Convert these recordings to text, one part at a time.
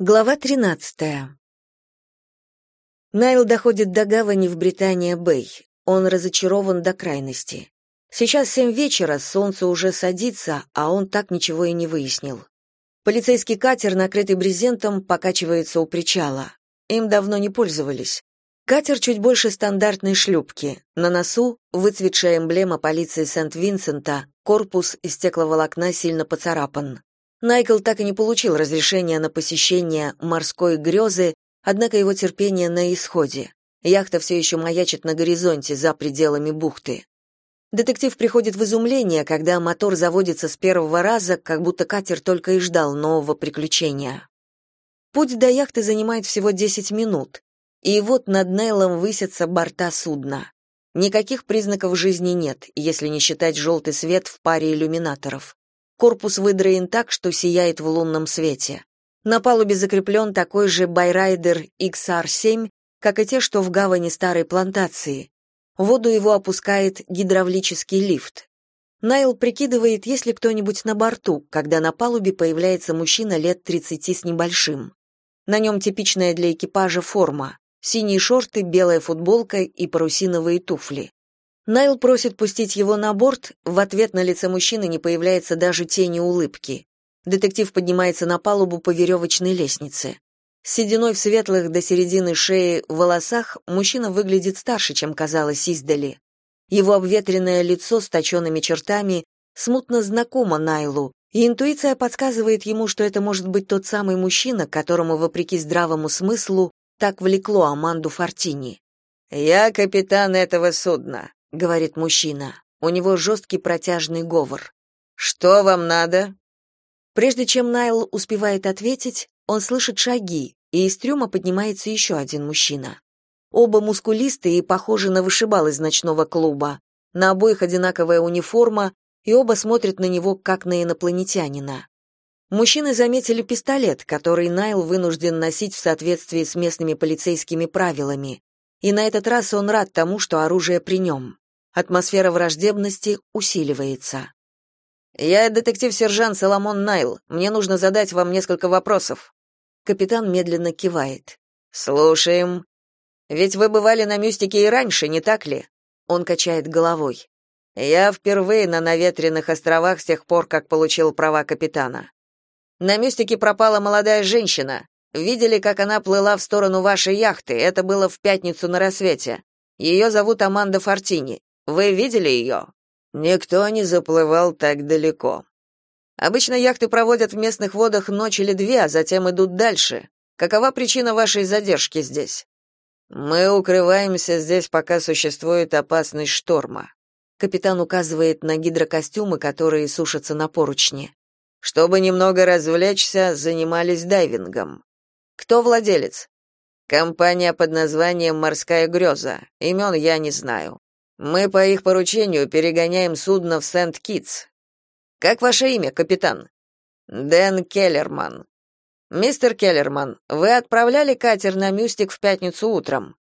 Глава 13. Найл доходит до гавани в Британия-Бэй. Он разочарован до крайности. Сейчас семь вечера, солнце уже садится, а он так ничего и не выяснил. Полицейский катер, накрытый брезентом, покачивается у причала. Им давно не пользовались. Катер чуть больше стандартной шлюпки. На носу выцветшая эмблема полиции Сент-Винсента, корпус из стекловолокна сильно поцарапан. Найкл так и не получил разрешения на посещение морской грезы, однако его терпение на исходе. Яхта все еще маячит на горизонте за пределами бухты. Детектив приходит в изумление, когда мотор заводится с первого раза, как будто катер только и ждал нового приключения. Путь до яхты занимает всего 10 минут, и вот над Нейлом высятся борта судна. Никаких признаков жизни нет, если не считать желтый свет в паре иллюминаторов. Корпус выдраен так, что сияет в лунном свете. На палубе закреплен такой же Bayrider XR-7, как и те, что в гавани старой плантации. Воду его опускает гидравлический лифт. Найл прикидывает, есть ли кто-нибудь на борту, когда на палубе появляется мужчина лет 30 с небольшим. На нем типичная для экипажа форма: синие шорты, белая футболка и парусиновые туфли. Найл просит пустить его на борт, в ответ на лице мужчины не появляется даже тени улыбки. Детектив поднимается на палубу по веревочной лестнице. С сединой в светлых до середины шеи волосах мужчина выглядит старше, чем казалось издали. Его обветренное лицо с точенными чертами смутно знакомо Найлу, и интуиция подсказывает ему, что это может быть тот самый мужчина, которому, вопреки здравому смыслу, так влекло Аманду Фортини. «Я капитан этого судна», — говорит мужчина. У него жесткий протяжный говор. «Что вам надо?» Прежде чем Найл успевает ответить, он слышит шаги, и из трюма поднимается еще один мужчина. Оба мускулистые и похожи на вышибал из ночного клуба. На обоих одинаковая униформа, и оба смотрят на него, как на инопланетянина. Мужчины заметили пистолет, который Найл вынужден носить в соответствии с местными полицейскими правилами. И на этот раз он рад тому, что оружие при нем. Атмосфера враждебности усиливается. «Я детектив-сержант Соломон Найл. Мне нужно задать вам несколько вопросов». Капитан медленно кивает. «Слушаем. Ведь вы бывали на Мюстике и раньше, не так ли?» Он качает головой. «Я впервые на наветренных островах с тех пор, как получил права капитана. На Мюстике пропала молодая женщина. Видели, как она плыла в сторону вашей яхты? Это было в пятницу на рассвете. Ее зовут Аманда Фортини. Вы видели ее?» «Никто не заплывал так далеко». «Обычно яхты проводят в местных водах ночь или две, а затем идут дальше. Какова причина вашей задержки здесь?» «Мы укрываемся здесь, пока существует опасность шторма». Капитан указывает на гидрокостюмы, которые сушатся на поручне. «Чтобы немного развлечься, занимались дайвингом». «Кто владелец?» «Компания под названием «Морская греза». Имен я не знаю». Мы по их поручению перегоняем судно в Сент-Китс. Как ваше имя, капитан? Дэн Келлерман. Мистер Келлерман, вы отправляли катер на Мюстик в пятницу утром?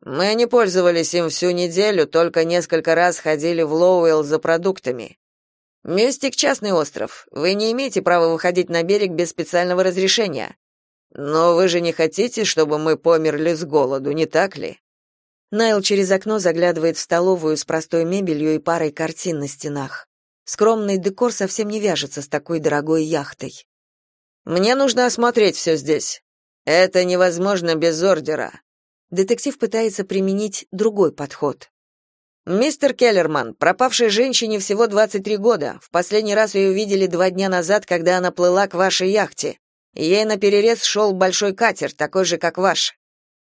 Мы не пользовались им всю неделю, только несколько раз ходили в Лоуэлл за продуктами. Мюстик частный остров. Вы не имеете права выходить на берег без специального разрешения. Но вы же не хотите, чтобы мы померли с голоду, не так ли? Найл через окно заглядывает в столовую с простой мебелью и парой картин на стенах. Скромный декор совсем не вяжется с такой дорогой яхтой. Мне нужно осмотреть все здесь. Это невозможно без ордера. Детектив пытается применить другой подход. Мистер Келлерман, пропавшей женщине всего 23 года. В последний раз ее видели два дня назад, когда она плыла к вашей яхте. Ей на перерез шел большой катер, такой же, как ваш.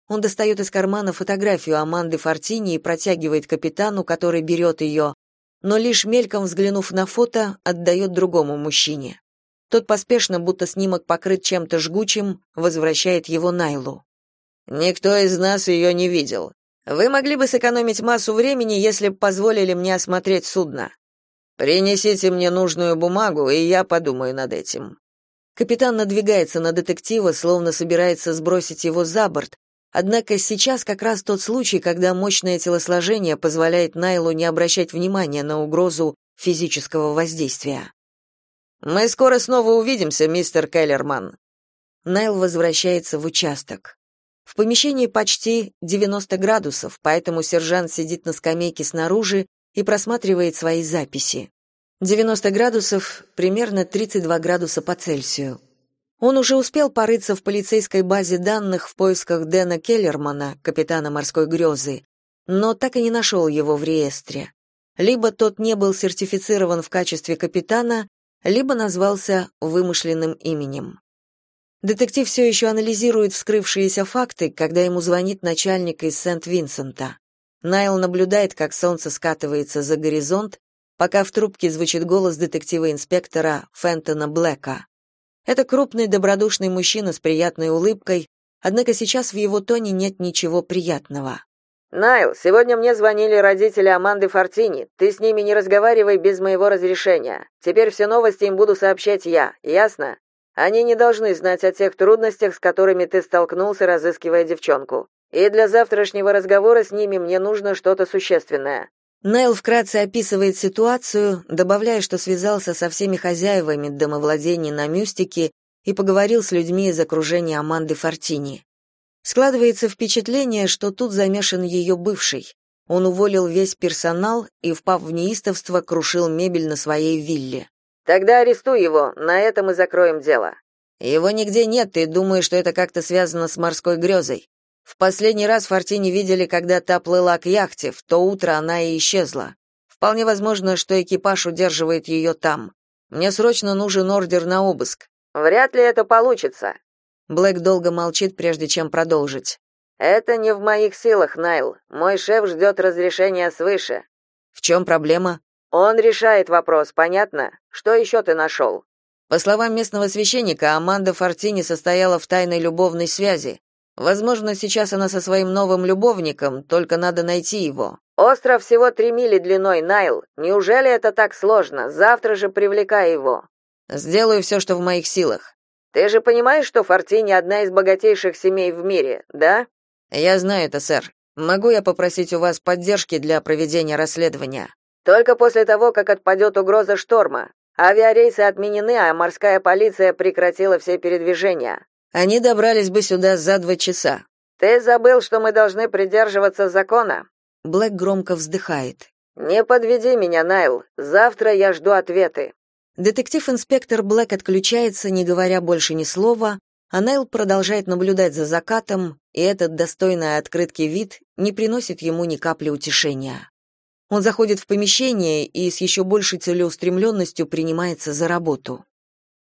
Он достает из кармана фотографию Аманды Фортини и протягивает капитану, который берет ее, но лишь мельком взглянув на фото, отдает другому мужчине. Тот поспешно, будто снимок покрыт чем-то жгучим, возвращает его Найлу. Никто из нас ее не видел. Вы могли бы сэкономить массу времени, если бы позволили мне осмотреть судно. Принесите мне нужную бумагу, и я подумаю над этим. Капитан надвигается на детектива, словно собирается сбросить его за борт, Однако сейчас как раз тот случай, когда мощное телосложение позволяет Найлу не обращать внимания на угрозу физического воздействия. Мы скоро снова увидимся, мистер Келлерман. Найл возвращается в участок. В помещении почти 90 градусов, поэтому сержант сидит на скамейке снаружи и просматривает свои записи. 90 градусов — примерно 32 градуса по Цельсию. Он уже успел порыться в полицейской базе данных в поисках Дэна Келлермана, капитана морской грезы, но так и не нашел его в реестре. Либо тот не был сертифицирован в качестве капитана, либо назвался вымышленным именем. Детектив все еще анализирует вскрывшиеся факты, когда ему звонит начальник из Сент-Винсента. Найл наблюдает, как солнце скатывается за горизонт, пока в трубке звучит голос детектива-инспектора Фентона Блэка. Это крупный добродушный мужчина с приятной улыбкой, однако сейчас в его тоне нет ничего приятного. «Найл, сегодня мне звонили родители Аманды Фортини. Ты с ними не разговаривай без моего разрешения. Теперь все новости им буду сообщать я, ясно? Они не должны знать о тех трудностях, с которыми ты столкнулся, разыскивая девчонку. И для завтрашнего разговора с ними мне нужно что-то существенное. Найл вкратце описывает ситуацию, добавляя, что связался со всеми хозяевами домовладений на Мюстике и поговорил с людьми из окружения Аманды Фортини. Складывается впечатление, что тут замешан ее бывший. Он уволил весь персонал и, впав в неистовство, крушил мебель на своей вилле. Тогда арестуй его, на этом и закроем дело. Его нигде нет, ты думаешь, что это как-то связано с морской грезой. В последний раз Фортини видели, когда та плыла к яхте, в то утро она и исчезла. Вполне возможно, что экипаж удерживает ее там. Мне срочно нужен ордер на обыск. Вряд ли это получится. Блэк долго молчит, прежде чем продолжить. Это не в моих силах, Найл. Мой шеф ждет разрешения свыше. В чем проблема? Он решает вопрос, понятно? Что еще ты нашел?» По словам местного священника, Аманда Фортини состояла в тайной любовной связи. Возможно, сейчас она со своим новым любовником, только надо найти его. Остров всего три мили длиной, Найл. Неужели это так сложно? Завтра же привлекай его. Сделаю все, что в моих силах. Ты же понимаешь, что Фортини одна из богатейших семей в мире, да? Я знаю это, сэр. Могу я попросить у вас поддержки для проведения расследования? Только после того, как отпадет угроза шторма. Авиарейсы отменены, а морская полиция прекратила все передвижения. Они добрались бы сюда за два часа. Ты забыл, что мы должны придерживаться закона. Блэк громко вздыхает. Не подведи меня, Найл. Завтра я жду ответы. Детектив-инспектор Блэк отключается, не говоря больше ни слова, а Найл продолжает наблюдать за закатом, и этот достойный открытки вид не приносит ему ни капли утешения. Он заходит в помещение и с еще большей целеустремленностью принимается за работу.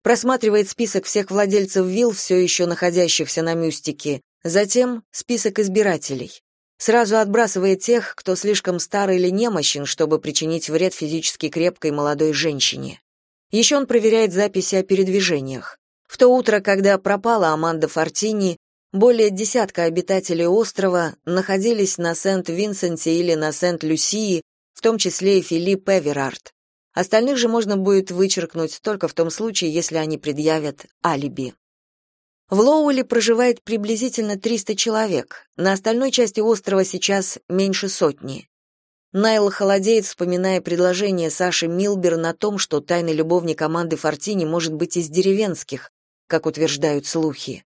Просматривает список всех владельцев вилл, все еще находящихся на мюстике, затем список избирателей. Сразу отбрасывает тех, кто слишком стар или немощен, чтобы причинить вред физически крепкой молодой женщине. Еще он проверяет записи о передвижениях. В то утро, когда пропала Аманда Фортини, более десятка обитателей острова находились на Сент-Винсенте или на Сент-Люсии, в том числе и Филипп Эверард. Остальных же можно будет вычеркнуть только в том случае, если они предъявят алиби. В Лоуэле проживает приблизительно 300 человек, на остальной части острова сейчас меньше сотни. Найл холодеет, вспоминая предложение Саши Милбер на том, что тайный любовник команды Фортини может быть из деревенских, как утверждают слухи.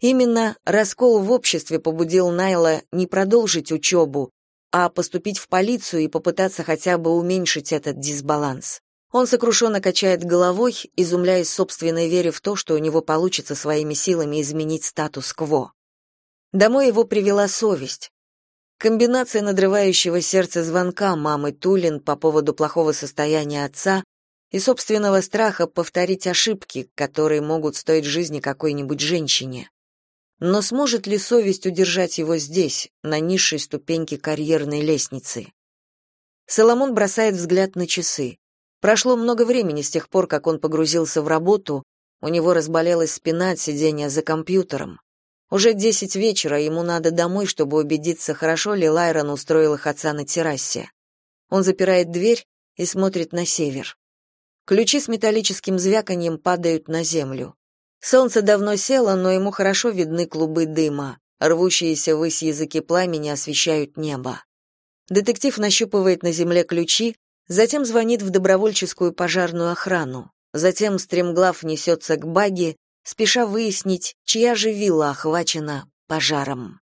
Именно раскол в обществе побудил Найла не продолжить учебу, а поступить в полицию и попытаться хотя бы уменьшить этот дисбаланс. Он сокрушенно качает головой, изумляясь собственной вере в то, что у него получится своими силами изменить статус-кво. Домой его привела совесть. Комбинация надрывающего сердца звонка мамы Тулин по поводу плохого состояния отца и собственного страха повторить ошибки, которые могут стоить жизни какой-нибудь женщине. Но сможет ли совесть удержать его здесь, на низшей ступеньке карьерной лестницы? Соломон бросает взгляд на часы. Прошло много времени с тех пор, как он погрузился в работу, у него разболелась спина от сидения за компьютером. Уже десять вечера, ему надо домой, чтобы убедиться, хорошо ли Лайрон устроил их отца на террасе. Он запирает дверь и смотрит на север. Ключи с металлическим звяканьем падают на землю. Солнце давно село, но ему хорошо видны клубы дыма. Рвущиеся ввысь языки пламени освещают небо. Детектив нащупывает на земле ключи, затем звонит в добровольческую пожарную охрану. Затем стремглав несется к баги, спеша выяснить, чья же вилла охвачена пожаром.